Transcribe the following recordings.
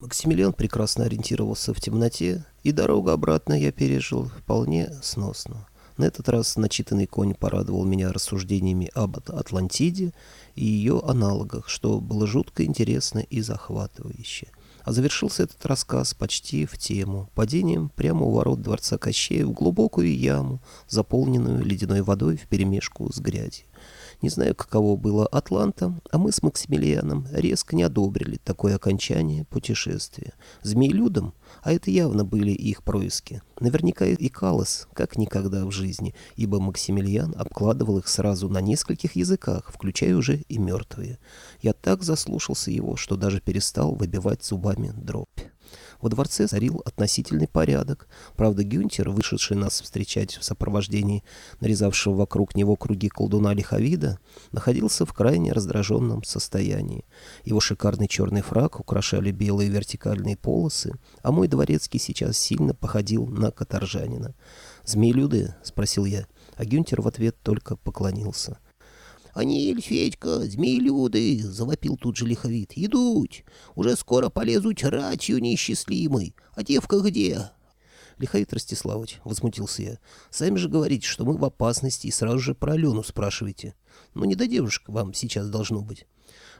Максимилиан прекрасно ориентировался в темноте, и дорогу обратно я пережил вполне сносно. На этот раз начитанный конь порадовал меня рассуждениями об Атлантиде и ее аналогах, что было жутко интересно и захватывающе. А завершился этот рассказ почти в тему, падением прямо у ворот дворца Кощея в глубокую яму, заполненную ледяной водой вперемешку с грязью. Не знаю, каково было Атлантам, а мы с Максимилианом резко не одобрили такое окончание путешествия. Змеелюдам, а это явно были их происки, наверняка и Калос, как никогда в жизни, ибо Максимилиан обкладывал их сразу на нескольких языках, включая уже и мертвые. Я так заслушался его, что даже перестал выбивать зубами дробь. Во дворце царил относительный порядок. Правда, Гюнтер, вышедший нас встречать в сопровождении нарезавшего вокруг него круги колдуна Лиховида, находился в крайне раздраженном состоянии. Его шикарный черный фраг украшали белые вертикальные полосы, а мой дворецкий сейчас сильно походил на каторжанина. «Змеелюды?» — спросил я, а Гюнтер в ответ только поклонился — «Аниль, Федька, змеелюды!» — завопил тут же лиховид. «Идут! Уже скоро полезут ратью неисчислимой. А девка где?» «Лиховид Ростиславович», — возмутился я, — «сами же говорите, что мы в опасности, и сразу же про Алену спрашиваете. Ну, не до девушек вам сейчас должно быть».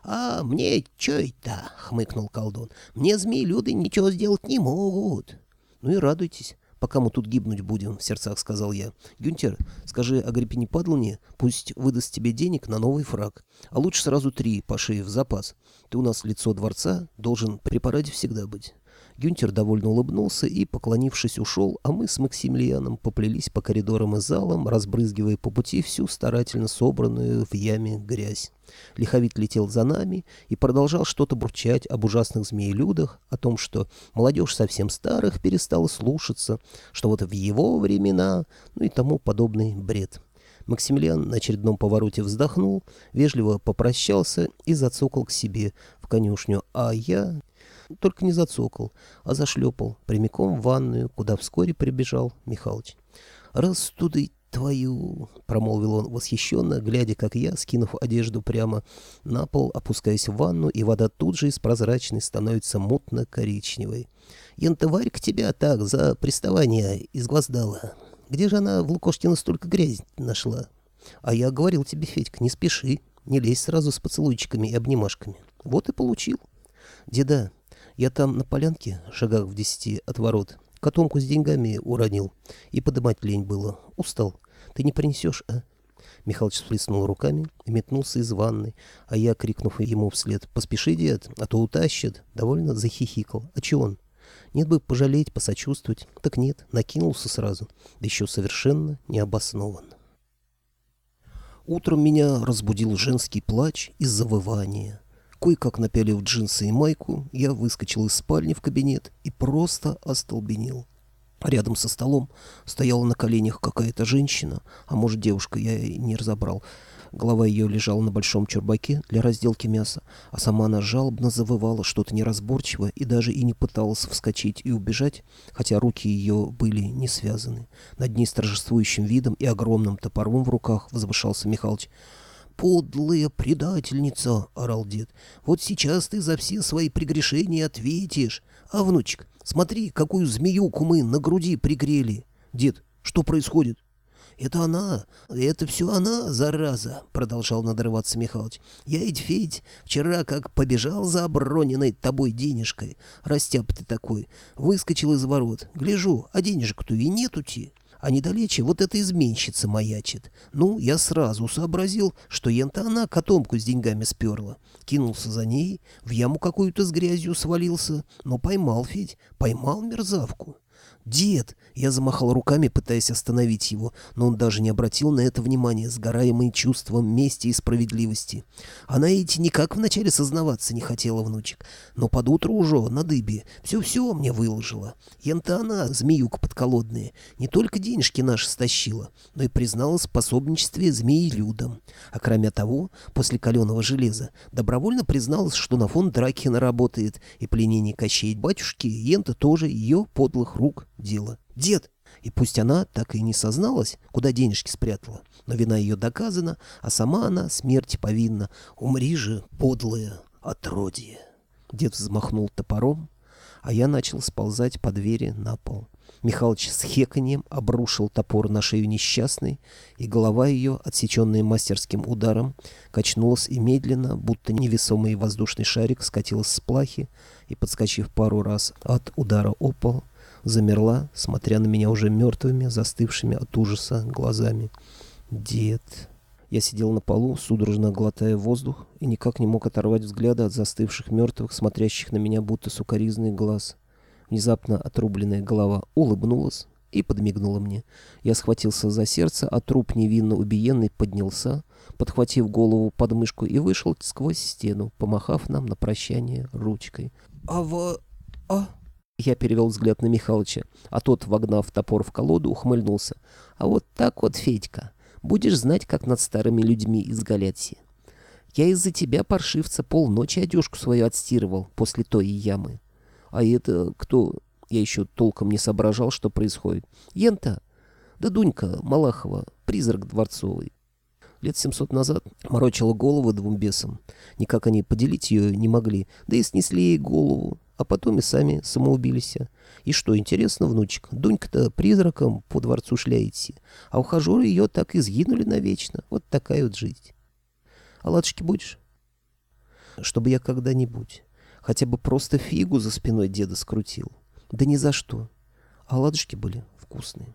«А мне чё это?» — хмыкнул колдун. «Мне змеелюды ничего сделать не могут». «Ну и радуйтесь пока мы тут гибнуть будем», — в сердцах сказал я. «Гюнтер, скажи Агриппине Падлане, пусть выдаст тебе денег на новый фраг, а лучше сразу три по шее в запас. Ты у нас лицо дворца, должен при параде всегда быть». Гюнтер довольно улыбнулся и, поклонившись, ушел, а мы с Максимилианом поплелись по коридорам и залам, разбрызгивая по пути всю старательно собранную в яме грязь. Лиховит летел за нами и продолжал что-то бурчать об ужасных змеелюдах, о том, что молодежь совсем старых перестала слушаться, что вот в его времена, ну и тому подобный бред. Максимилиан на очередном повороте вздохнул, вежливо попрощался и зацокал к себе в конюшню, а я только не зацокал, а зашлепал прямиком в ванную, куда вскоре прибежал Михалыч. «Растудыть твою!» — промолвил он восхищенно, глядя, как я, скинув одежду прямо на пол, опускаясь в ванну, и вода тут же из прозрачной становится мутно-коричневой. «Янтоварь к тебя так за приставание изгвоздала. Где же она в Лукошкина столько грязи нашла? А я говорил тебе, Федька, не спеши, не лезь сразу с поцелуйчиками и обнимашками. Вот и получил. Деда, я там на полянке, шагах в десяти от ворот, котомку с деньгами уронил. И подымать лень было. Устал. Ты не принесешь, а? Михалыч сплеснул руками и метнулся из ванной, а я, крикнув ему вслед «Поспеши, дед, а то утащат», довольно захихикал. «А че он?» Нет бы пожалеть, посочувствовать. Так нет, накинулся сразу, да еще совершенно необоснованно. Утром меня разбудил женский плач и завывание. Кое-как напялив джинсы и майку, я выскочил из спальни в кабинет и просто остолбенел. Рядом со столом стояла на коленях какая-то женщина, а может девушка, я и не разобрал. Голова ее лежала на большом чурбаке для разделки мяса, а сама она жалобно завывала что-то неразборчиво и даже и не пыталась вскочить и убежать, хотя руки ее были не связаны. Над ней с торжествующим видом и огромным топором в руках возвышался Михалыч подлая предательница!» — орал дед. «Вот сейчас ты за все свои прегрешения ответишь. А, внучек, смотри, какую змеюку мы на груди пригрели!» «Дед, что происходит?» «Это она, это все она, зараза!» — продолжал надрываться Михалыч. «Я ведь, Федь, вчера как побежал за оброненной тобой денежкой, растяп ты такой, выскочил из ворот, гляжу, а денежек-то и нету-ти а недалече вот эта изменщица маячит. Ну, я сразу сообразил, что ента она котомку с деньгами сперла. Кинулся за ней, в яму какую-то с грязью свалился, но поймал, Федь, поймал мерзавку. «Дед!» Я замахал руками, пытаясь остановить его, но он даже не обратил на это внимания, сгораемый чувством мести и справедливости. Она ведь никак вначале сознаваться не хотела, внучек, но под утро уже на дыбе все-все мне выложила. Ента она, змеюка подколодная, не только денежки наши стащила, но и признала способничестве змеи людям. А кроме того, после каленого железа, добровольно призналась, что на фон Дракина работает, и пленение Кощей батюшки Ента тоже ее подлых рук дело. Дед! И пусть она так и не созналась, куда денежки спрятала, но вина ее доказана, а сама она смерти повинна. Умри же, подлая отродье. Дед взмахнул топором, а я начал сползать по двери на пол. Михалыч с хеканьем обрушил топор на шею несчастной, и голова ее, отсеченная мастерским ударом, качнулась и медленно, будто невесомый воздушный шарик, скатилась с плахи и, подскочив пару раз от удара о пол, замерла, смотря на меня уже мертвыми, застывшими от ужаса глазами. «Дед...» Я сидел на полу, судорожно глотая воздух, и никак не мог оторвать взгляда от застывших мертвых, смотрящих на меня будто сукоризный глаз. Внезапно отрубленная голова улыбнулась и подмигнула мне. Я схватился за сердце, а труп невинно убиенный поднялся, подхватив голову под мышку и вышел сквозь стену, помахав нам на прощание ручкой. «А во... а...» Я перевел взгляд на Михалыча, а тот, вогнав топор в колоду, ухмыльнулся. «А вот так вот, Федька, будешь знать, как над старыми людьми изгаляться. Я из-за тебя, паршивца, полночи одежку свою отстирывал после той ямы. А это кто? Я еще толком не соображал, что происходит. Ента? Да Дунька Малахова, призрак дворцовый. Лет семьсот назад морочила голову двум бесам. Никак они поделить ее не могли, да и снесли ей голову, а потом и сами самоубились. И что интересно, внучек, Дунька-то призраком по дворцу шляется, а ухажеры ее так и сгинули навечно. Вот такая вот жизнь. Оладушки будешь? Чтобы я когда-нибудь хотя бы просто фигу за спиной деда скрутил. Да ни за что. Оладушки были вкусные.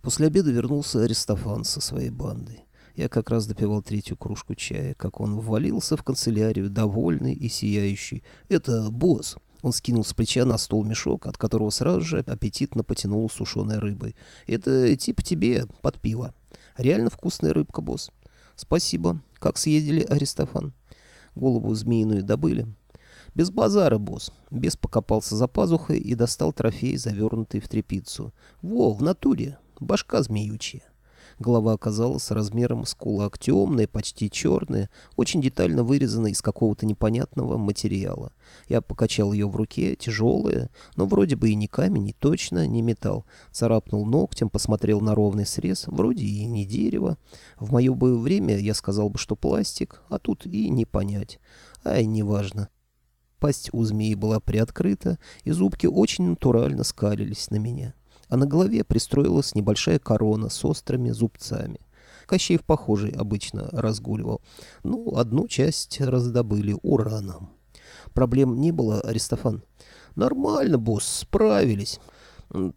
После обеда вернулся Аристофан со своей бандой. Я как раз допивал третью кружку чая, как он ввалился в канцелярию, довольный и сияющий. «Это босс!» Он скинул с плеча на стол мешок, от которого сразу же аппетитно потянул сушеной рыбой. «Это типа тебе под пиво. Реально вкусная рыбка, босс». «Спасибо. Как съездили, Аристофан?» Голову змеиную добыли. Без базара, босс. Бес покопался за пазухой и достал трофей, завернутый в тряпицу. Во, в натуре. Башка змеючая. Голова оказалась размером с кулак, темная, почти черная, очень детально вырезана из какого-то непонятного материала. Я покачал ее в руке, тяжелая, но вроде бы и не камень, и точно не металл. Царапнул ногтем, посмотрел на ровный срез, вроде и не дерево. В мое бы время я сказал бы, что пластик, а тут и не понять. Ай, неважно. Пасть у змеи была приоткрыта, и зубки очень натурально скалились на меня а на голове пристроилась небольшая корона с острыми зубцами. Кощеев похожий обычно разгуливал. Ну, одну часть раздобыли ураном. Проблем не было, Аристофан? Нормально, босс, справились.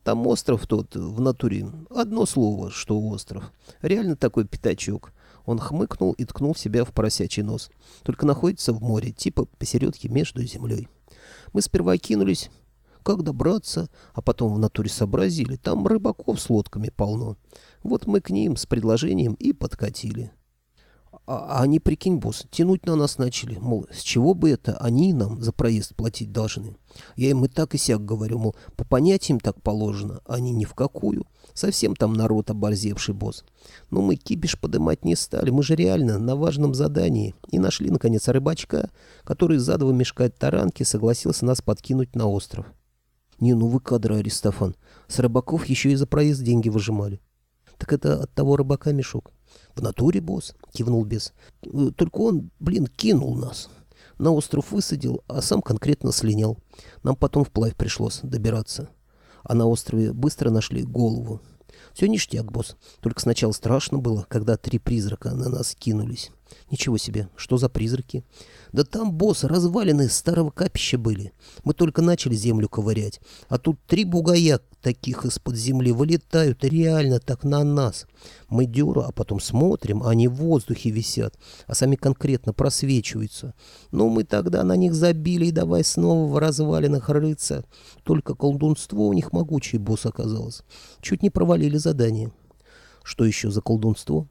Там остров тот, в натуре. Одно слово, что остров. Реально такой пятачок. Он хмыкнул и ткнул себя в поросячий нос. Только находится в море, типа посередке между землей. Мы сперва кинулись, как добраться, а потом в натуре сообразили, там рыбаков с лодками полно. Вот мы к ним с предложением и подкатили. А, а они, прикинь, босс, тянуть на нас начали, мол, с чего бы это они нам за проезд платить должны. Я им и так и сяк говорю, мол, по понятиям так положено, они ни в какую. Совсем там народ оборзевший, босс. Но мы кипиш подымать не стали, мы же реально на важном задании. И нашли, наконец, рыбачка, который за два мешка таранки согласился нас подкинуть на остров. Не, ну вы кадры, Аристофан. С рыбаков еще и за проезд деньги выжимали. Так это от того рыбака мешок. В натуре, босс, кивнул бес. Э, только он, блин, кинул нас. На остров высадил, а сам конкретно слинял. Нам потом вплавь пришлось добираться. А на острове быстро нашли голову. Все ништяк, босс. Только сначала страшно было, когда три призрака на нас кинулись. Ничего себе, что за призраки? Да там, босс, развалины старого капища были. Мы только начали землю ковырять. А тут три бугая таких из-под земли вылетают реально так на нас. Мы дёру, а потом смотрим, они в воздухе висят, а сами конкретно просвечиваются. Ну, мы тогда на них забили и давай снова в развалинах рыться. Только колдунство у них могучий, босс, оказалось. Чуть не провалили задание. Что еще за колдунство?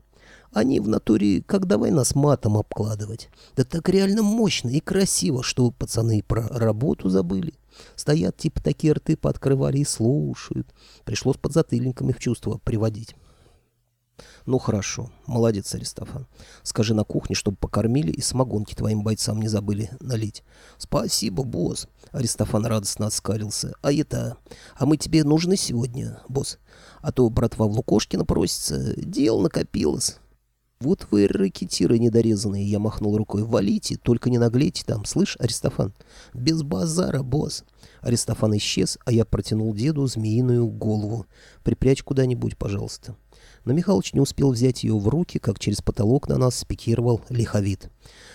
Они в натуре, как давай нас матом обкладывать. Да так реально мощно и красиво, что пацаны про работу забыли. Стоят типа такие рты пооткрывали и слушают. Пришлось под затыльниками в чувство приводить. Ну хорошо, молодец, Аристофан. Скажи на кухне, чтобы покормили и самогонки твоим бойцам не забыли налить. Спасибо, босс. Аристофан радостно отскалился. А это... А мы тебе нужны сегодня, босс? А то братва в Лукошкина просится. Дел накопилось. «Вот вы ракетиры недорезанные», — я махнул рукой. «Валите, только не наглейте там, слышь, Аристофан?» «Без базара, босс». Аристофан исчез, а я протянул деду змеиную голову. «Припрячь куда-нибудь, пожалуйста». Но Михалыч не успел взять ее в руки, как через потолок на нас спикировал лиховид.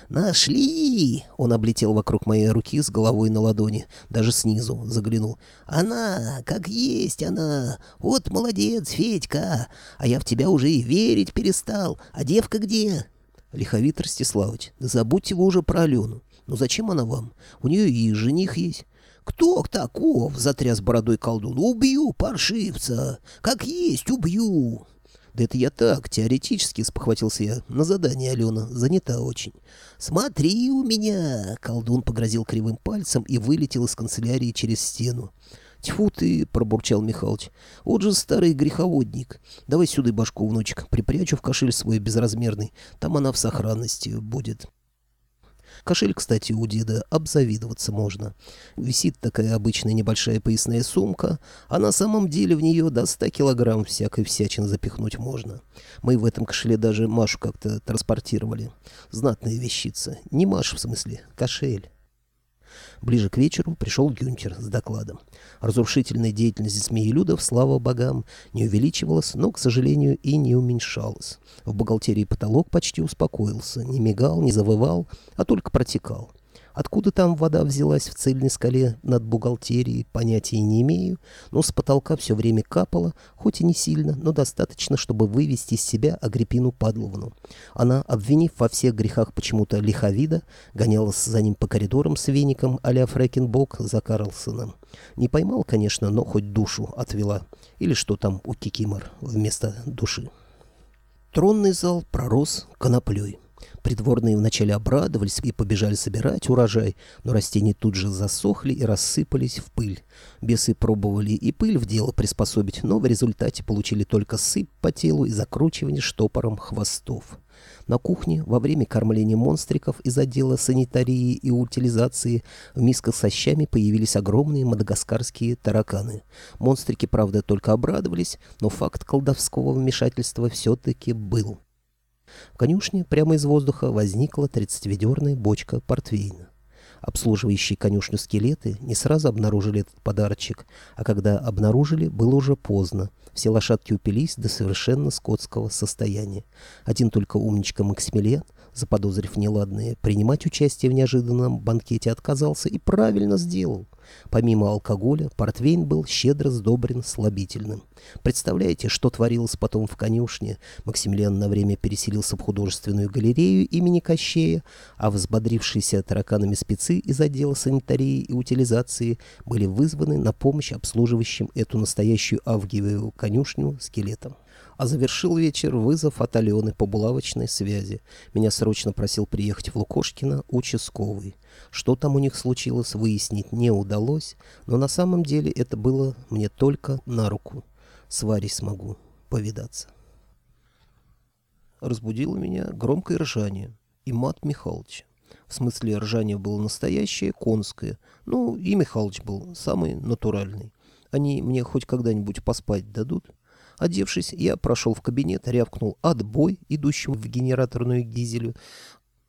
«Нашли!» — он облетел вокруг моей руки с головой на ладони, даже снизу заглянул. «Она, как есть она! Вот молодец, Федька! А я в тебя уже и верить перестал. А девка где?» «Лиховит Ростиславович, да забудьте вы уже про Алену. Ну зачем она вам? У нее и жених есть». «Кто таков?» — затряс бородой колдун. «Убью паршивца! Как есть убью!» «Да это я так, теоретически», — спохватился я. «На задание Алена, занята очень». «Смотри у меня!» — колдун погрозил кривым пальцем и вылетел из канцелярии через стену. «Тьфу ты!» — пробурчал Михалыч. «Вот же старый греховодник. Давай сюда башку, внучек, припрячу в кошель свой безразмерный. Там она в сохранности будет». Кошель, кстати, у деда обзавидоваться можно. Висит такая обычная небольшая поясная сумка, а на самом деле в нее до 100 килограмм всякой всячины запихнуть можно. Мы в этом кошеле даже Машу как-то транспортировали. Знатная вещица. Не Маша, в смысле, кошель. Ближе к вечеру пришел Гюнтер с докладом. Разрушительная деятельность змеелюдов, слава богам, не увеличивалась, но, к сожалению, и не уменьшалась. В бухгалтерии потолок почти успокоился, не мигал, не завывал, а только протекал. Откуда там вода взялась в цельной скале над бухгалтерией, понятия не имею, но с потолка все время капало, хоть и не сильно, но достаточно, чтобы вывести из себя Агриппину Падловну. Она, обвинив во всех грехах почему-то лиховида, гонялась за ним по коридорам с веником а-ля Фрэкенбок за Карлсоном. Не поймал, конечно, но хоть душу отвела. Или что там у Кикимор вместо души. Тронный зал пророс коноплей. Придворные вначале обрадовались и побежали собирать урожай, но растения тут же засохли и рассыпались в пыль. Бесы пробовали и пыль в дело приспособить, но в результате получили только сыпь по телу и закручивание штопором хвостов. На кухне во время кормления монстриков из отдела санитарии и утилизации в мисках со щами появились огромные мадагаскарские тараканы. Монстрики, правда, только обрадовались, но факт колдовского вмешательства все-таки был. В конюшне прямо из воздуха возникла тридцативедерная бочка портвейна. Обслуживающие конюшню скелеты не сразу обнаружили этот подарочек, а когда обнаружили, было уже поздно. Все лошадки упились до совершенно скотского состояния. Один только умничка Максимилиан заподозрив неладное, принимать участие в неожиданном банкете отказался и правильно сделал. Помимо алкоголя, портвейн был щедро сдобрен слабительным. Представляете, что творилось потом в конюшне? Максимилиан на время переселился в художественную галерею имени Кощея, а взбодрившиеся тараканами спецы из отдела санитарии и утилизации были вызваны на помощь обслуживающим эту настоящую авгиевую конюшню скелетам. А завершил вечер вызов от Алены по булавочной связи. Меня срочно просил приехать в Лукошкино участковый. Что там у них случилось, выяснить не удалось, но на самом деле это было мне только на руку. С Варей смогу повидаться. Разбудило меня громкое ржание и мат Михалыча. В смысле, ржание было настоящее, конское. Ну, и Михалыч был самый натуральный. Они мне хоть когда-нибудь поспать дадут?» Одевшись, я прошел в кабинет, рявкнул «отбой», идущему в генераторную дизелю,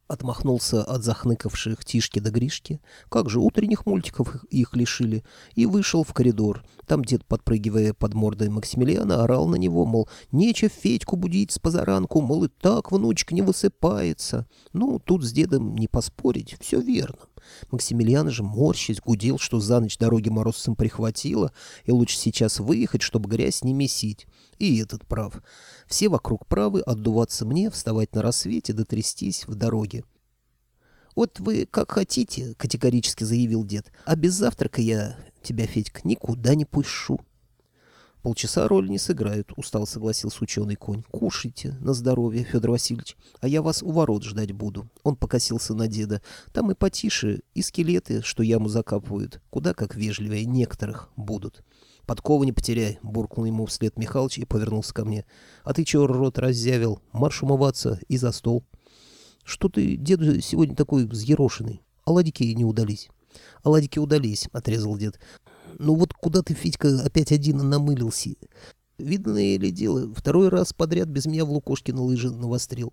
отмахнулся от захныкавших Тишки да Гришки, как же утренних мультиков их лишили, и вышел в коридор. Там дед, подпрыгивая под мордой Максимилиана, орал на него, мол, нечего Федьку будить с позаранку, мол, и так внучка не высыпается. Ну, тут с дедом не поспорить, все верно. Максимилиан же, морщись, гудел, что за ночь дороги морозцем прихватило, и лучше сейчас выехать, чтобы грязь не месить. И этот прав. Все вокруг правы, отдуваться мне, вставать на рассвете, дотрястись в дороге. «Вот вы как хотите», — категорически заявил дед, — «а без завтрака я тебя, Федька, никуда не пущу». «Полчаса роль не сыграют», — устал согласился ученый конь. «Кушайте на здоровье, Федор Васильевич, а я вас у ворот ждать буду». Он покосился на деда. «Там и потише, и скелеты, что яму закапывают, куда как вежливее некоторых будут». «Подкову не потеряй», — буркнул ему вслед Михалыч и повернулся ко мне. «А ты чего рот раззявил? Марш умываться и за стол». «Что ты, деду, сегодня такой взъерошенный? Оладики не удались». «Оладики удались», — отрезал дед. «Ну вот куда ты, Федька, опять один намылился? Видное ли дело, второй раз подряд без меня в Лукошкина лыжи навострил.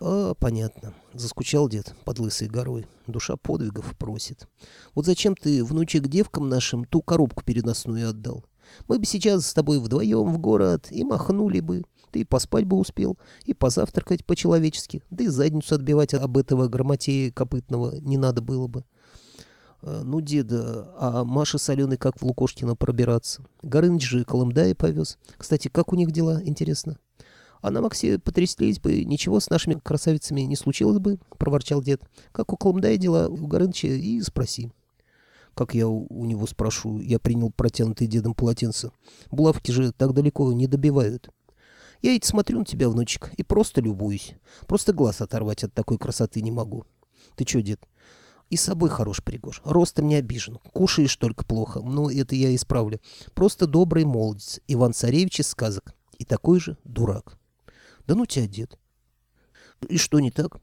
А, понятно. Заскучал дед под лысой горой. Душа подвигов просит. Вот зачем ты, внучек, девкам нашим ту коробку переносную отдал? Мы бы сейчас с тобой вдвоем в город и махнули бы. Ты поспать бы успел, и позавтракать по-человечески, да и задницу отбивать об этого грамотея копытного не надо было бы. А, ну, деда, а Маша с Аленой как в Лукошкино пробираться? Горыныч же Колымдая повез. Кстати, как у них дела, интересно? А на Максе потряслись бы, ничего с нашими красавицами не случилось бы, — проворчал дед. Как у Колымдая дела, у Горыныча и спроси. Как я у него спрошу, я принял протянутый дедом полотенце. Булавки же так далеко не добивают. Я ведь смотрю на тебя, внучек, и просто любуюсь. Просто глаз оторвать от такой красоты не могу. Ты чё, дед, и с собой хорош пригож. Ростом не обижен. Кушаешь только плохо. Ну, это я исправлю. Просто добрый молодец. Иван Царевич из сказок. И такой же дурак. Да ну тебя, дед. И что не так?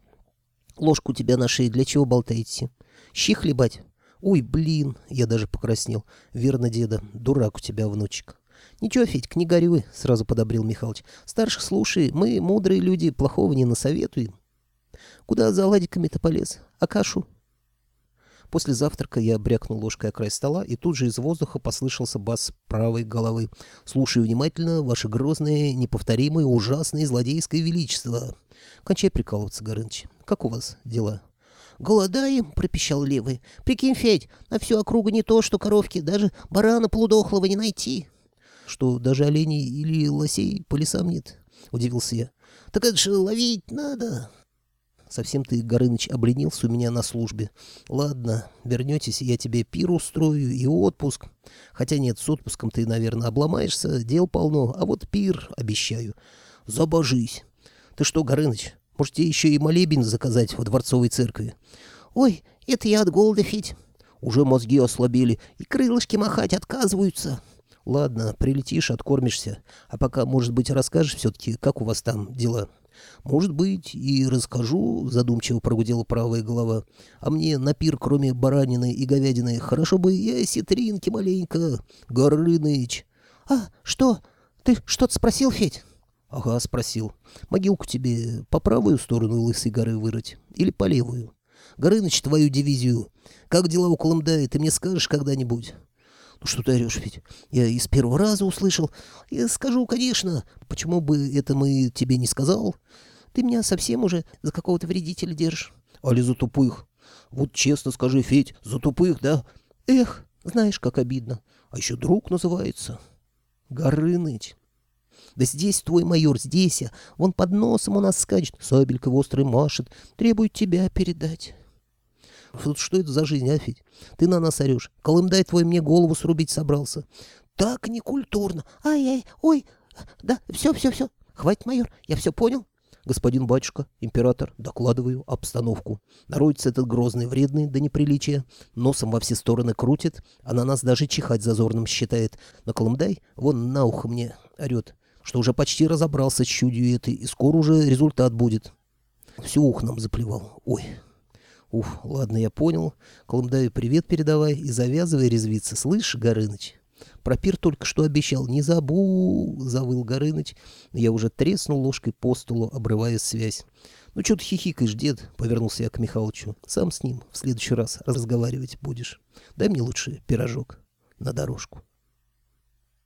Ложку у тебя на шее для чего болтаете? Щи хлебать? Ой, блин, я даже покраснел. Верно, деда, дурак у тебя, внучек. Ничего, Федька, не горюй, сразу подобрил Михалыч. Старших слушай, мы, мудрые люди, плохого не насоветуем. Куда за оладиками-то полез? А кашу? После завтрака я брякнул ложкой о край стола, и тут же из воздуха послышался бас правой головы. «Слушаю внимательно, ваше грозное, неповторимое, ужасное злодейское величество». «Кончай прикалываться, Горыныч. Как у вас дела?» «Голодаем», — пропищал левый. «Прикинь, Федь, на всю округу не то, что коровки, даже барана полудохлого не найти». «Что, даже оленей или лосей по лесам нет?» — удивился я. «Так это же ловить надо». Совсем ты, Горыныч, обленился у меня на службе. Ладно, вернетесь, я тебе пир устрою и отпуск. Хотя нет, с отпуском ты, наверное, обломаешься, дел полно, а вот пир обещаю. Забожись. Ты что, Горыныч, можете еще и молебен заказать в дворцовой церкви? Ой, это я от голода, Федь. Уже мозги ослабели, и крылышки махать отказываются. Ладно, прилетишь, откормишься. А пока, может быть, расскажешь все-таки, как у вас там дела?» «Может быть, и расскажу», — задумчиво прогудела правая голова. «А мне на пир, кроме баранины и говядины, хорошо бы и осетринки маленько, Горыныч». «А, что? Ты что-то спросил, Федь?» «Ага, спросил. Могилку тебе по правую сторону Лысой горы вырыть или по левую? Горыныч, твою дивизию. Как дела у Колымдая, ты мне скажешь когда-нибудь?» «Ну что ты орешь, ведь? Я из первого раза услышал. Я скажу, конечно. Почему бы это мы тебе не сказал? Ты меня совсем уже за какого-то вредителя держишь». «Али за тупых? Вот честно скажи, Федь, за тупых, да?» «Эх, знаешь, как обидно. А еще друг называется. Горыныч». Да здесь твой майор, здесь, а вон под носом у нас скачет, сабелькой острый машет, требует тебя передать. Вот что это за жизнь, а, Федь? Ты на нас орешь. Колымдай твой мне голову срубить собрался. Так некультурно. Ай-ай, ой. Да, все, все, все. Хватит, майор, я все понял. Господин батюшка, император, докладываю обстановку. Народец этот грозный, вредный до неприличия, носом во все стороны крутит, а на нас даже чихать зазорным считает. На Колымдай вон на ухо мне орет, что уже почти разобрался с чудью этой, и скоро уже результат будет. Все ухо нам заплевал. Ой, Уф, ладно, я понял. Колымдаю привет передавай и завязывай резвиться. Слышь, Горыныч? Про пир только что обещал. Не забу, завыл Горыныч. Я уже треснул ложкой по столу, обрывая связь. Ну, что ты хихикаешь, дед? Повернулся я к Михалычу. Сам с ним в следующий раз разговаривать будешь. Дай мне лучше пирожок на дорожку.